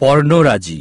পর্ণরাজি।